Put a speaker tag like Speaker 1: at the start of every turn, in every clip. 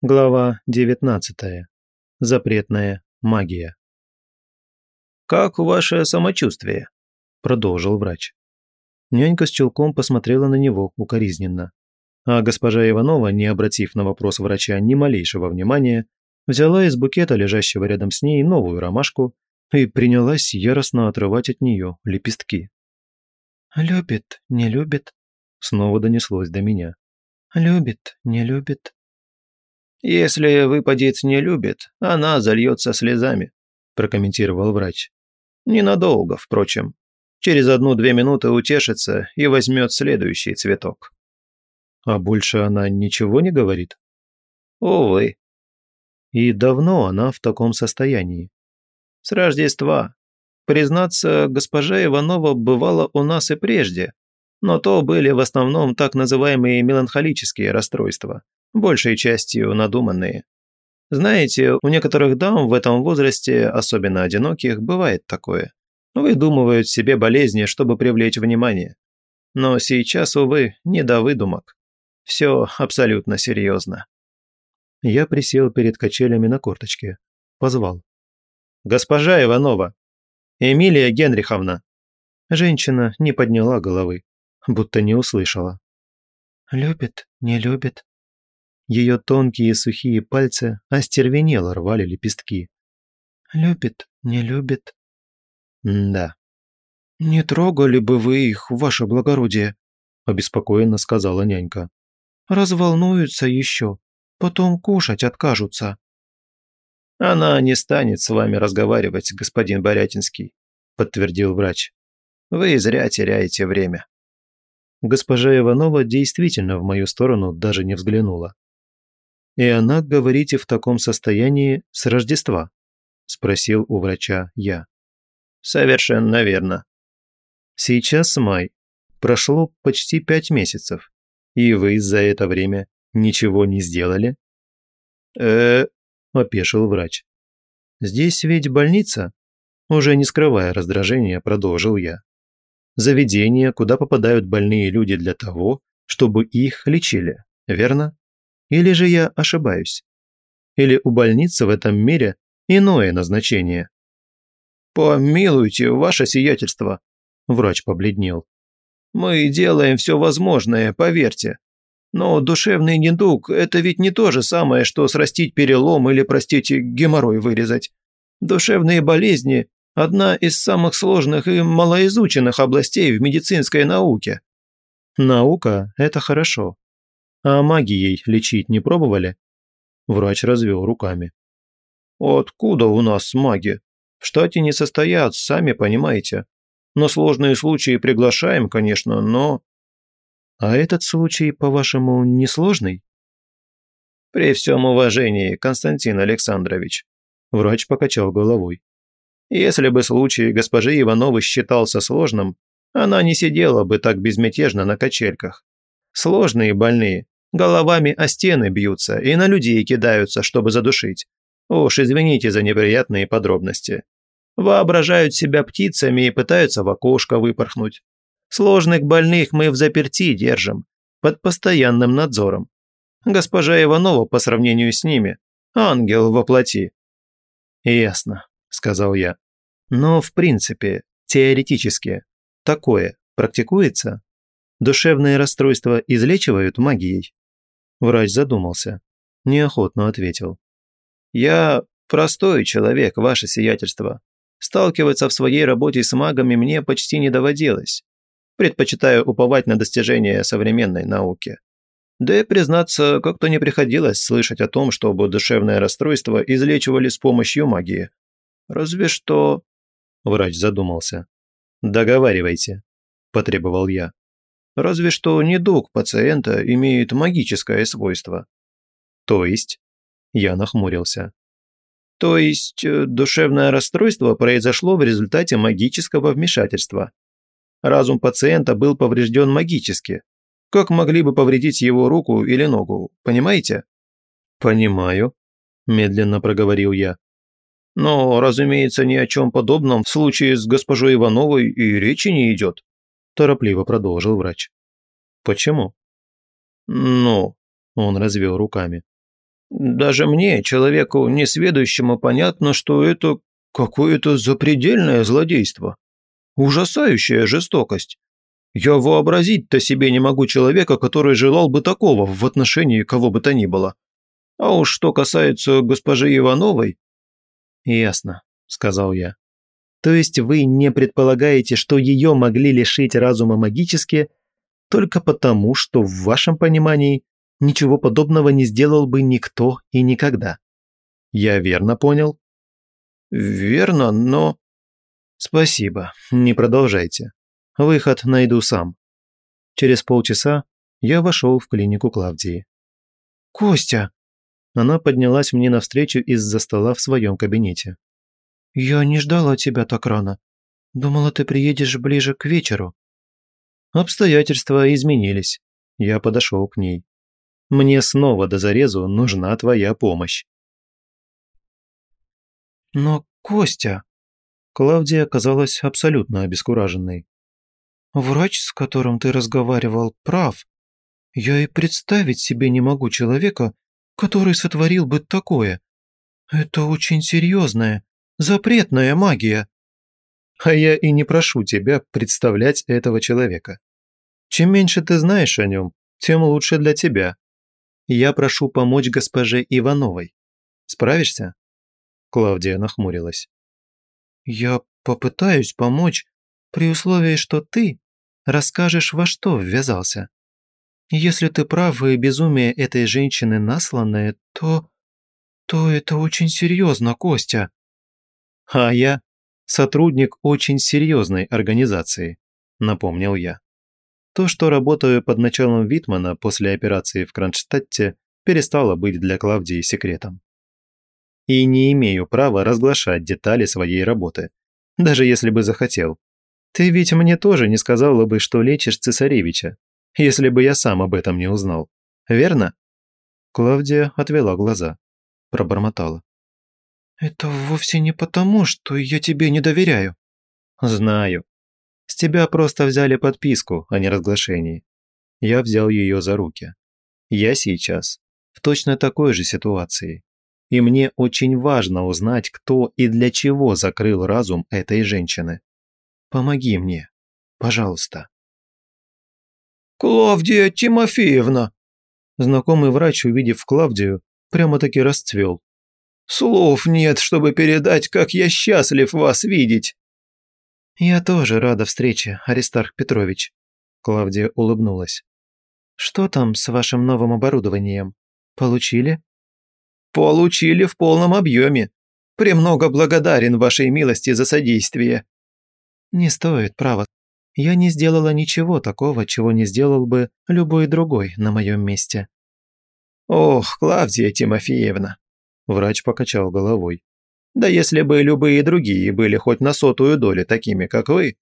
Speaker 1: Глава 19. Запретная магия.
Speaker 2: «Как ваше самочувствие?» – продолжил врач.
Speaker 1: Нянька с челком посмотрела на него укоризненно. А госпожа Иванова, не обратив на вопрос врача ни малейшего внимания, взяла из букета, лежащего рядом с ней, новую ромашку и принялась яростно отрывать от нее лепестки.
Speaker 3: «Любит, не любит», – снова донеслось до меня. «Любит, не любит».
Speaker 2: «Если выпадет не любит, она зальется слезами», – прокомментировал врач. «Ненадолго, впрочем. Через одну-две минуты утешится и возьмет следующий цветок».
Speaker 1: «А больше она ничего не говорит?»
Speaker 2: «Увы».
Speaker 1: «И давно она в таком состоянии?»
Speaker 2: «С Рождества. Признаться, госпожа Иванова бывала у нас и прежде, но то были в основном так называемые меланхолические расстройства, большей частью надуманные. Знаете, у некоторых дам в этом возрасте, особенно одиноких, бывает такое. Выдумывают себе болезни, чтобы привлечь внимание. Но сейчас, увы, не до выдумок. Все абсолютно серьезно.
Speaker 1: Я присел перед качелями на корточке. Позвал.
Speaker 2: «Госпожа Иванова! Эмилия Генриховна!»
Speaker 1: Женщина не подняла головы, будто не услышала.
Speaker 3: «Любит, не любит»,
Speaker 1: ее тонкие сухие пальцы остервенело рвали лепестки.
Speaker 3: «Любит, не любит».
Speaker 1: М «Да».
Speaker 3: «Не трогали бы вы их, ваше благородие», – обеспокоенно сказала нянька. «Разволнуются еще, потом кушать откажутся».
Speaker 2: «Она не станет с вами разговаривать, господин Борятинский», – подтвердил врач. «Вы зря теряете время».
Speaker 1: Госпожа Иванова действительно в мою сторону даже не взглянула. «И она, говорите, в таком состоянии с Рождества?» – спросил у врача я.
Speaker 2: «Совершенно верно».
Speaker 1: «Сейчас май. Прошло почти пять месяцев. И вы за это время ничего не сделали?»
Speaker 2: «Э-э...»
Speaker 1: опешил врач. «Здесь ведь больница?» Уже не скрывая раздражения, продолжил я. «Заведение, куда попадают больные люди для того, чтобы их лечили, верно?» Или же я ошибаюсь? Или у больницы в этом мире иное назначение?
Speaker 2: «Помилуйте, ваше сиятельство!»
Speaker 1: Врач побледнел.
Speaker 2: «Мы делаем все возможное, поверьте. Но душевный недуг – это ведь не то же самое, что срастить перелом или, простите, геморрой вырезать. Душевные болезни – одна из самых сложных и малоизученных областей в медицинской науке».
Speaker 1: «Наука – это хорошо. А магией лечить не пробовали? Врач развел руками.
Speaker 2: Откуда у нас маги? В штате не состоят, сами понимаете. Но сложные случаи приглашаем, конечно, но...
Speaker 1: А этот случай, по-вашему, несложный?
Speaker 2: При всем уважении, Константин Александрович.
Speaker 1: Врач покачал головой.
Speaker 2: Если бы случай госпожи Ивановой считался сложным, она не сидела бы так безмятежно на качельках. Сложные больные головами о стены бьются и на людей кидаются, чтобы задушить. Уж извините за неприятные подробности. Воображают себя птицами и пытаются в окошко выпорхнуть. Сложных больных мы в заперти держим, под постоянным надзором. Госпожа Иванова по сравнению с ними – ангел во плоти.
Speaker 1: «Ясно», – сказал я. «Но в принципе, теоретически, такое практикуется?» Душевные расстройства излечивают магией?» Врач задумался. Неохотно ответил.
Speaker 2: «Я простой человек, ваше сиятельство. Сталкиваться в своей работе с магами мне почти не доводилось. Предпочитаю уповать на достижения современной науки. Да и, признаться, как-то не приходилось слышать о том, чтобы душевное расстройство излечивали с помощью магии. Разве что...»
Speaker 1: Врач задумался. «Договаривайте», – потребовал я.
Speaker 2: Разве что недуг пациента имеет магическое свойство.
Speaker 1: То есть? Я нахмурился.
Speaker 2: То есть э, душевное расстройство произошло в результате магического вмешательства. Разум пациента был поврежден магически. Как могли бы повредить его руку или ногу, понимаете?
Speaker 1: Понимаю, медленно проговорил я.
Speaker 2: Но, разумеется, ни о чем подобном в случае с госпожой Ивановой и речи не идет
Speaker 1: торопливо продолжил врач. Почему?
Speaker 2: Ну,
Speaker 1: он развел руками.
Speaker 2: Даже мне, человеку несведущему, понятно, что это какое-то запредельное злодейство. Ужасающая жестокость. Я вообразить-то себе не могу человека, который желал бы такого в отношении кого бы то ни было. А уж что касается госпожи Ивановой...
Speaker 1: Ясно, сказал я. То есть вы не предполагаете, что ее могли лишить разума магически только потому, что в вашем понимании ничего подобного не сделал бы никто и никогда. Я верно понял?
Speaker 2: Верно, но...
Speaker 1: Спасибо, не продолжайте. Выход найду сам. Через полчаса я вошел в клинику Клавдии. «Костя!» Она поднялась мне навстречу из-за стола в своем кабинете. «Я не ждала тебя так рано. Думала, ты приедешь ближе к вечеру». Обстоятельства изменились. Я подошел к ней. Мне снова до зарезу нужна твоя помощь. Но, Костя... Клавдия казалась абсолютно обескураженной. Врач, с которым ты разговаривал, прав. Я и представить себе не могу человека, который сотворил бы такое. Это очень серьезная, запретная магия. А я и не прошу тебя представлять этого человека. Чем меньше ты знаешь о нем, тем лучше для тебя. Я прошу помочь госпоже Ивановой. Справишься?» Клавдия нахмурилась. «Я попытаюсь помочь, при условии, что ты расскажешь, во что ввязался. Если ты прав и безумие этой женщины насланное, то... то это очень серьезно, Костя». «А я сотрудник очень серьезной организации», напомнил я. То, что работаю под началом Витмана после операции в Кронштадте, перестало быть для Клавдии секретом. И не имею права разглашать детали своей работы, даже если бы захотел. Ты ведь мне тоже не сказала бы, что лечишь цесаревича, если бы я сам об этом не узнал. Верно? Клавдия отвела глаза, пробормотала. «Это вовсе не потому, что я тебе не доверяю». «Знаю. С тебя просто взяли подписку о неразглашении. Я взял ее за руки. Я сейчас в точно такой же ситуации. И мне очень важно узнать, кто и для чего закрыл разум этой женщины. Помоги мне, пожалуйста.
Speaker 2: «Клавдия Тимофеевна!»
Speaker 1: Знакомый врач, увидев Клавдию, прямо-таки расцвел.
Speaker 2: «Слов нет, чтобы передать, как я счастлив вас видеть!»
Speaker 1: «Я тоже рада встрече, Аристарх Петрович», – Клавдия улыбнулась. «Что там с вашим новым оборудованием? Получили?»
Speaker 2: «Получили в полном объеме. Премного благодарен вашей милости за содействие».
Speaker 1: «Не стоит, право. Я не сделала ничего такого, чего не сделал бы любой другой на моем месте».
Speaker 2: «Ох, Клавдия Тимофеевна!» Врач покачал головой. Да если бы любые другие были хоть на сотую долю такими, как вы,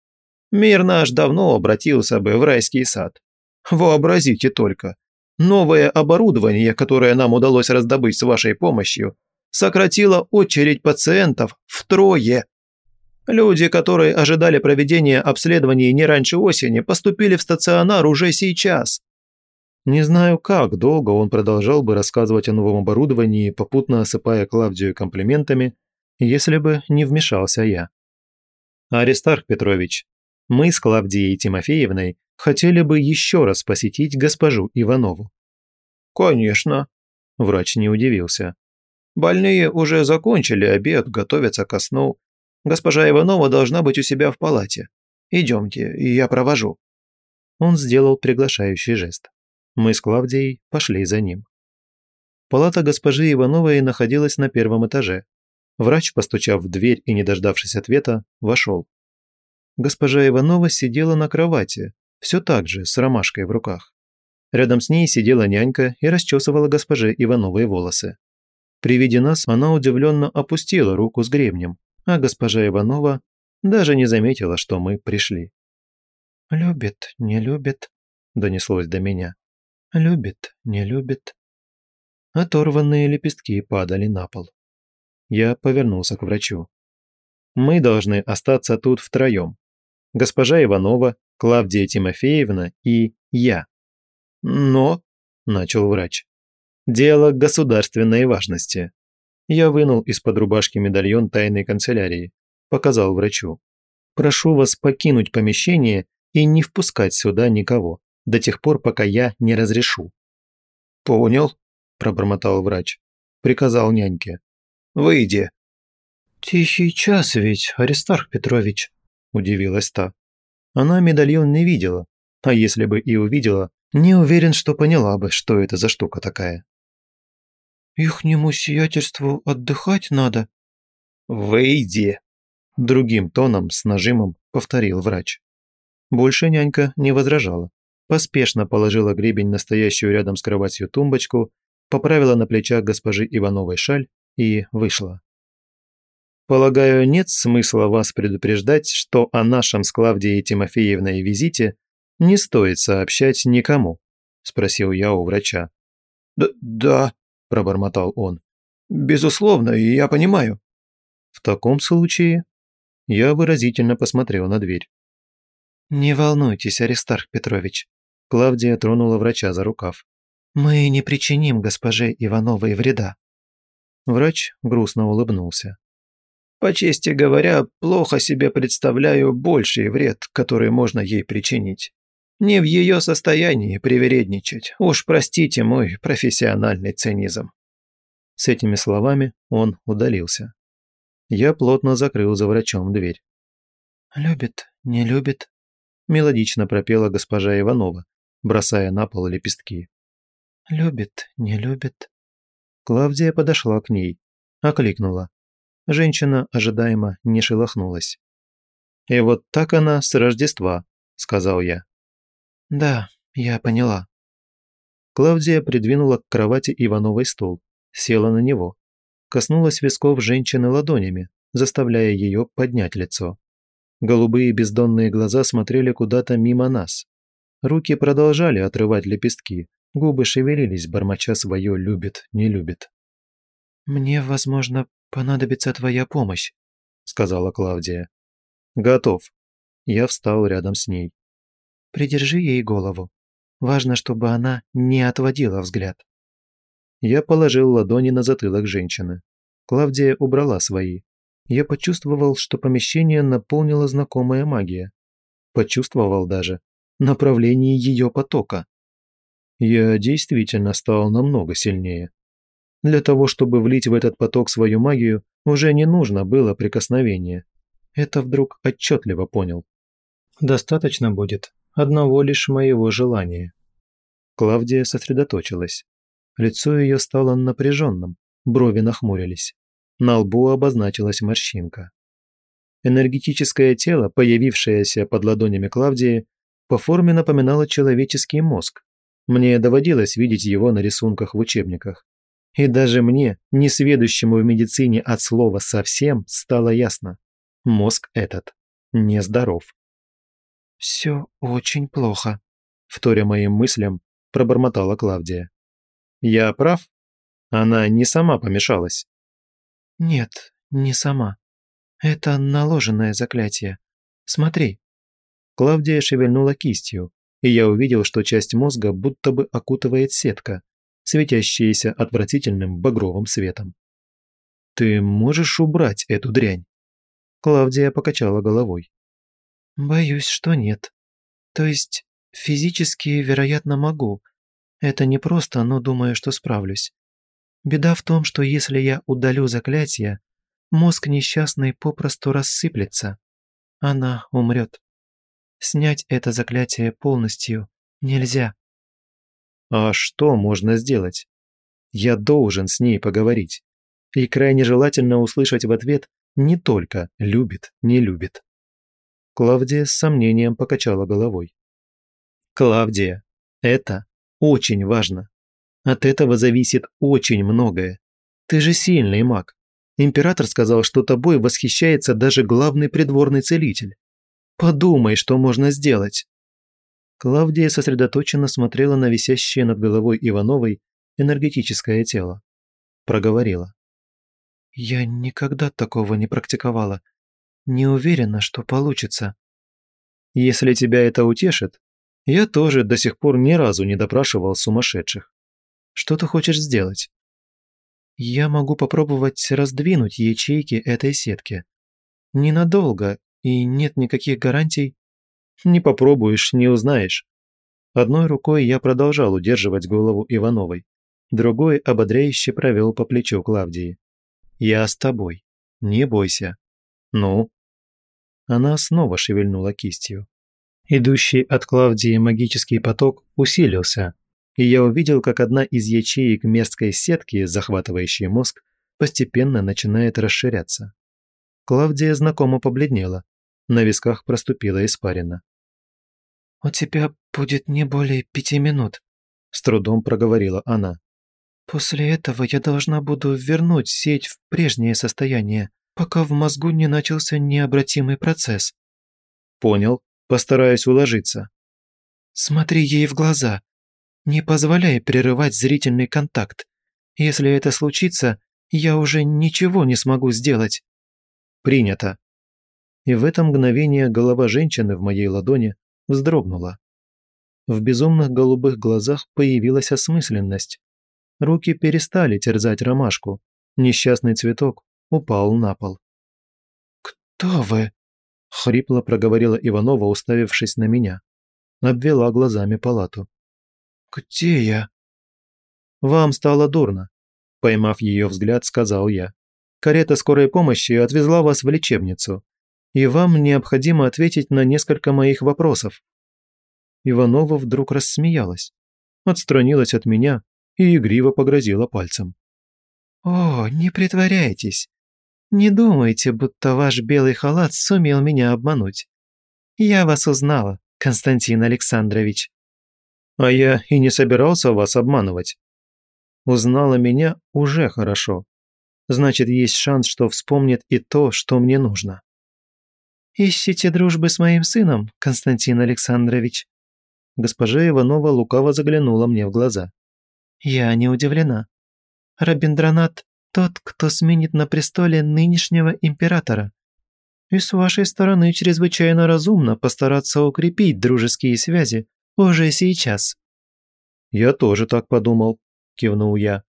Speaker 2: мир наш давно обратился бы в райский сад. Вообразите только, новое оборудование, которое нам удалось раздобыть с вашей помощью, сократило очередь пациентов втрое. Люди, которые ожидали проведения обследований не раньше осени, поступили в стационар уже сейчас.
Speaker 1: Не знаю, как долго он продолжал бы рассказывать о новом оборудовании, попутно осыпая Клавдию комплиментами, если бы не вмешался я. Аристарх Петрович, мы с Клавдией Тимофеевной хотели бы еще раз посетить госпожу Иванову.
Speaker 2: Конечно. Врач не удивился. Больные уже закончили обед, готовятся ко сну. Госпожа Иванова должна быть у себя в палате. Идемте, я провожу.
Speaker 1: Он сделал приглашающий жест. Мы с Клавдией пошли за ним. Палата госпожи Ивановой находилась на первом этаже, Врач, постучав в дверь и не дождавшись ответа, вошел. Госпожа Иванова сидела на кровати, все так же, с ромашкой в руках. Рядом с ней сидела нянька и расчесывала госпоже Ивановой волосы. При виде нас она удивленно опустила руку с гребнем, а госпожа Иванова даже не заметила, что мы пришли. «Любит, не любит», – донеслось до меня. «Любит, не любит». Оторванные лепестки падали на пол. Я повернулся к врачу. «Мы должны остаться тут втроем. Госпожа Иванова, Клавдия Тимофеевна и я».
Speaker 2: «Но...»
Speaker 1: – начал врач. Дело государственной важности. Я вынул из-под рубашки медальон тайной канцелярии, показал врачу. Прошу вас покинуть помещение и не впускать сюда никого, до тех пор, пока я не разрешу.
Speaker 2: Понял,
Speaker 1: пробормотал врач. Приказал няньке.
Speaker 2: Выйди.
Speaker 3: Тихий час ведь, Аристарх Петрович,
Speaker 1: удивилась та. Она медальон не видела, а если бы и увидела, не уверен, что поняла бы, что это за штука такая.
Speaker 3: «Ихнему сиятельству отдыхать надо».
Speaker 2: «Выйди!»
Speaker 1: Другим тоном, с нажимом, повторил врач. Больше нянька не возражала. Поспешно положила гребень на стоящую рядом с кроватью тумбочку, поправила на плечах госпожи Ивановой шаль и вышла. Полагаю, нет смысла вас предупреждать, что о нашем с Клавдией Тимофеевной визите не стоит сообщать никому?» – спросил я у врача.
Speaker 2: «Да, да», – пробормотал он. «Безусловно, я понимаю».
Speaker 1: «В таком случае...» Я выразительно посмотрел на дверь.
Speaker 3: «Не волнуйтесь, Аристарх Петрович», –
Speaker 1: Клавдия тронула врача за рукав.
Speaker 3: «Мы не причиним госпоже Ивановой вреда».
Speaker 1: Врач грустно улыбнулся.
Speaker 2: По чести говоря, плохо себе представляю больший вред, который можно ей причинить. Не в ее состоянии привередничать. Уж простите мой профессиональный цинизм.
Speaker 1: С этими словами он удалился. Я плотно закрыл за врачом дверь.
Speaker 3: «Любит, не любит», –
Speaker 1: мелодично пропела госпожа Иванова, бросая на пол лепестки.
Speaker 3: «Любит, не любит».
Speaker 1: Клавдия подошла к ней, окликнула. Женщина ожидаемо не шелохнулась. «И вот так она с Рождества», – сказал я.
Speaker 3: «Да, я поняла».
Speaker 1: Клавдия придвинула к кровати Ивановой стул, села на него, коснулась висков женщины ладонями, заставляя ее поднять лицо. Голубые бездонные глаза смотрели куда-то мимо нас. Руки продолжали отрывать лепестки, губы шевелились, бормоча свое «любит, не любит».
Speaker 3: «Мне, возможно, понадобится твоя помощь», – сказала Клавдия.
Speaker 1: «Готов». Я встал рядом с ней.
Speaker 3: «Придержи ей голову. Важно, чтобы она не отводила взгляд».
Speaker 1: Я положил ладони на затылок женщины. Клавдия убрала свои. Я почувствовал, что помещение наполнила знакомая магия. Почувствовал даже направление ее потока. Я действительно стал намного сильнее. Для того, чтобы влить в этот поток свою магию, уже не нужно было прикосновения. Это вдруг отчетливо понял. Достаточно будет одного лишь моего желания. Клавдия сосредоточилась. Лицо ее стало напряженным, брови нахмурились. На лбу обозначилась морщинка. Энергетическое тело, появившееся под ладонями Клавдии, по форме напоминало человеческий мозг. Мне доводилось видеть его на рисунках в учебниках. И даже мне, несведущему в медицине от слова совсем, стало ясно. Мозг этот нездоров.
Speaker 3: «Все очень плохо», –
Speaker 1: вторя моим мыслям, пробормотала Клавдия. «Я прав? Она не сама помешалась?»
Speaker 3: «Нет, не сама. Это наложенное заклятие. Смотри».
Speaker 1: Клавдия шевельнула кистью, и я увидел, что часть мозга будто бы окутывает сетка, светящиеся отвратительным багровым светом. «Ты можешь убрать эту дрянь?» Клавдия покачала головой.
Speaker 3: «Боюсь, что нет. То есть, физически, вероятно, могу. Это непросто, но думаю, что справлюсь. Беда в том, что если я удалю заклятие, мозг несчастный попросту рассыплется. Она умрет. Снять это заклятие полностью нельзя.
Speaker 1: А что можно сделать? Я должен с ней поговорить. И крайне желательно услышать в ответ не только «любит, не любит». Клавдия с сомнением покачала головой. «Клавдия, это очень важно. От этого зависит очень многое. Ты же сильный маг. Император сказал, что тобой восхищается даже главный придворный целитель. Подумай, что можно сделать. Клавдия сосредоточенно смотрела на висящее над головой Ивановой энергетическое тело. Проговорила.
Speaker 3: «Я никогда такого не практиковала. Не уверена, что получится».
Speaker 1: «Если тебя это утешит, я тоже до сих пор ни разу не допрашивал сумасшедших. Что ты хочешь сделать?»
Speaker 3: «Я могу попробовать раздвинуть ячейки этой сетки. Ненадолго, и нет никаких гарантий».
Speaker 1: «Не попробуешь, не узнаешь». Одной рукой я продолжал удерживать голову Ивановой, другой ободряюще провел по плечу Клавдии. «Я с тобой. Не бойся». «Ну?» Она снова шевельнула кистью. Идущий от Клавдии магический поток усилился, и я увидел, как одна из ячеек мерзкой сетки, захватывающей мозг, постепенно начинает расширяться. Клавдия знакомо побледнела, на висках проступила испарина.
Speaker 3: «У тебя будет не более пяти минут», – с трудом проговорила она. «После этого я должна буду вернуть сеть в прежнее состояние, пока в мозгу не начался необратимый процесс».
Speaker 1: «Понял. Постараюсь уложиться».
Speaker 3: «Смотри ей в глаза. Не позволяй прерывать зрительный контакт. Если это случится, я уже ничего не смогу сделать».
Speaker 1: «Принято». И в это мгновение голова женщины в моей ладони вздрогнула. В безумных голубых глазах появилась осмысленность. Руки перестали терзать ромашку. Несчастный цветок упал на пол.
Speaker 3: «Кто вы?»
Speaker 1: – хрипло проговорила Иванова, уставившись на меня. Обвела глазами палату.
Speaker 3: «Где я?»
Speaker 1: «Вам стало дурно», – поймав ее взгляд, сказал я. «Карета скорой помощи отвезла вас в лечебницу, и вам необходимо ответить на несколько моих вопросов». Иванова вдруг рассмеялась, отстранилась от меня и игриво погрозила пальцем.
Speaker 3: «О, не притворяйтесь. Не думайте, будто ваш белый халат сумел меня обмануть. Я вас узнала, Константин Александрович».
Speaker 1: «А я и не собирался вас обманывать. Узнала меня уже хорошо. Значит, есть шанс, что вспомнит и то, что мне нужно».
Speaker 3: «Ищите дружбы с моим сыном, Константин Александрович?»
Speaker 1: Госпожа Иванова лукаво заглянула мне в глаза.
Speaker 3: «Я не удивлена. Рабиндранат – тот, кто сменит на престоле нынешнего императора. И с вашей стороны чрезвычайно разумно постараться укрепить дружеские связи уже сейчас».
Speaker 1: «Я тоже так подумал», – кивнул я.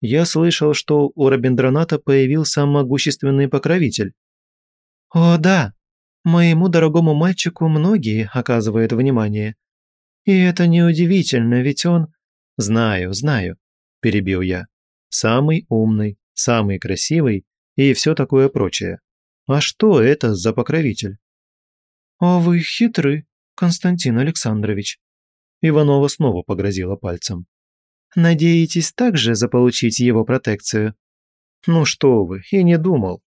Speaker 1: «Я слышал, что у Рабиндраната появился могущественный покровитель».
Speaker 3: «О, да. Моему дорогому мальчику многие оказывают внимание. И это неудивительно, ведь он...»
Speaker 1: «Знаю, знаю», – перебил я. «Самый умный, самый красивый и все такое прочее. А что это за покровитель?»
Speaker 3: «А вы хитры, Константин Александрович».
Speaker 1: Иванова снова погрозила пальцем.
Speaker 3: «Надеетесь также заполучить его протекцию?»
Speaker 1: «Ну что вы, и не думал.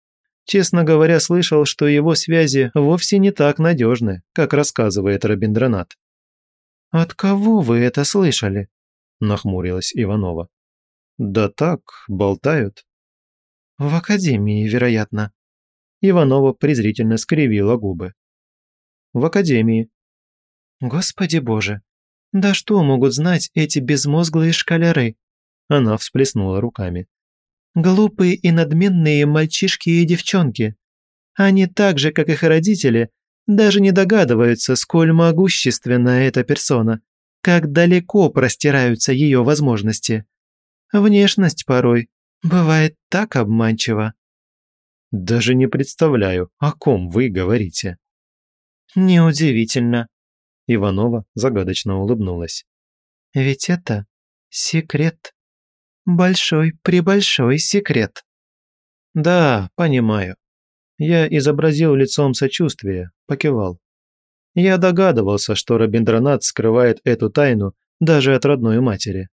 Speaker 1: Честно говоря, слышал, что его связи вовсе не так надежны, как рассказывает Робиндранат.
Speaker 3: «От кого вы это слышали?»
Speaker 1: – нахмурилась Иванова. «Да так, болтают».
Speaker 3: «В академии, вероятно».
Speaker 1: Иванова презрительно скривила губы. «В академии».
Speaker 3: «Господи боже, да что могут знать эти безмозглые шкаляры?»
Speaker 1: Она всплеснула руками.
Speaker 3: «Глупые и надменные мальчишки и девчонки. Они так же, как их родители, даже не догадываются, сколь могущественна эта персона, как далеко простираются ее возможности. Внешность порой бывает так обманчива.
Speaker 1: Даже не представляю, о ком вы говорите.
Speaker 3: Неудивительно.
Speaker 1: Иванова загадочно улыбнулась.
Speaker 3: Ведь это секрет. Большой-пребольшой секрет.
Speaker 1: Да, понимаю. Я изобразил лицом сочувствие, покивал. Я догадывался, что Робиндранат скрывает эту тайну даже от родной матери.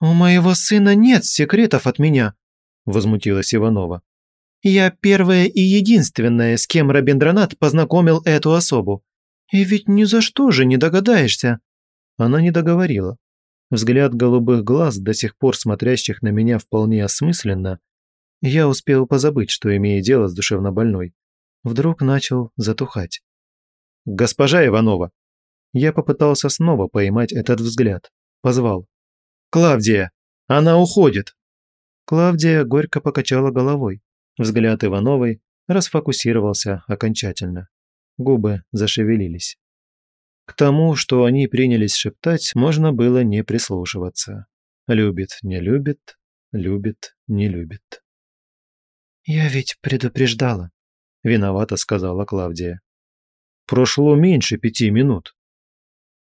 Speaker 3: «У моего сына нет секретов от меня», – возмутилась Иванова. «Я первая и единственная, с кем Робиндранат познакомил эту особу. И ведь ни за что же не догадаешься».
Speaker 1: Она не договорила. Взгляд голубых глаз, до сих пор смотрящих на меня вполне осмысленно, я успел позабыть, что имею дело с душевнобольной. Вдруг начал затухать. «Госпожа Иванова!» Я попытался снова поймать этот взгляд. Позвал. «Клавдия! Она уходит!» Клавдия горько покачала головой. Взгляд Ивановой расфокусировался окончательно. Губы зашевелились. К тому, что они принялись шептать, можно было не прислушиваться. Любит, не любит, любит, не любит.
Speaker 3: «Я ведь предупреждала», – виновата сказала Клавдия.
Speaker 1: «Прошло меньше пяти минут».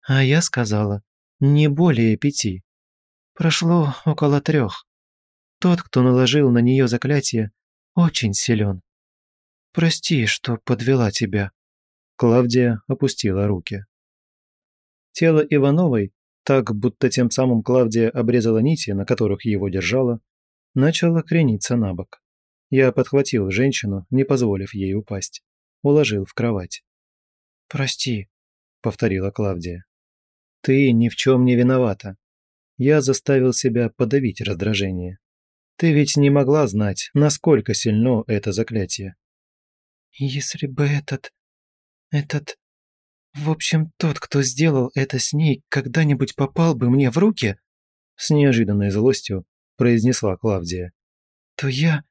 Speaker 3: «А я сказала, не более пяти. Прошло около трех. Тот, кто наложил на нее заклятие, очень силен. Прости, что подвела тебя».
Speaker 1: Клавдия опустила руки. Тело Ивановой, так будто тем самым Клавдия обрезала нити, на которых его держала, начало крениться на бок. Я подхватил женщину, не позволив ей упасть. Уложил в кровать.
Speaker 3: «Прости», —
Speaker 1: повторила Клавдия. «Ты ни в чем не виновата. Я заставил себя подавить раздражение. Ты ведь не могла знать, насколько сильно это заклятие.
Speaker 3: Если бы этот... этот... В общем, тот, кто сделал это с ней, когда-нибудь попал бы мне в руки, с неожиданной злостью произнесла Клавдия, то я...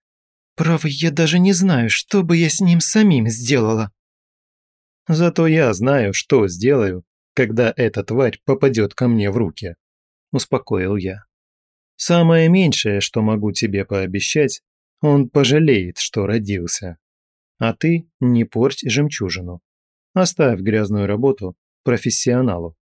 Speaker 3: Право, я даже не знаю, что бы я с ним самим сделала.
Speaker 1: Зато я знаю, что сделаю, когда эта тварь попадет ко мне в руки, успокоил я. Самое меньшее, что могу тебе пообещать, он пожалеет, что родился. А ты не порть жемчужину. Оставь грязную работу профессионалу.